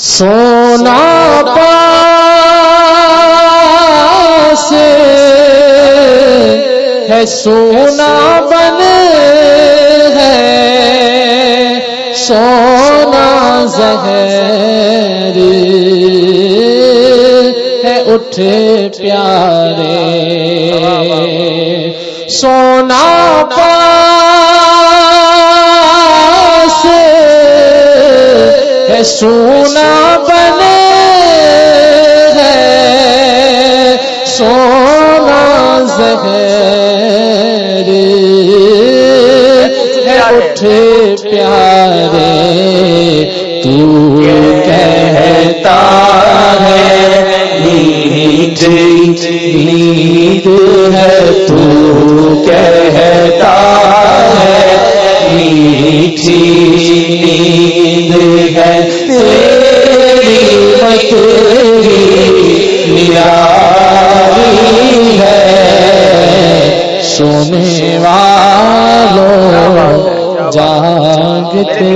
سونا پاس ہے سونا بن ہے۔ سونا زہر ہے اٹھ پیارے۔ سونا پاس ہے سونا بنے ہے سونا زہر اٹھ پیارے تو کہتا ہے نیند نیند ہے تو کہتا ہے میٹھی نیاری ہے سونے والوں جاگتے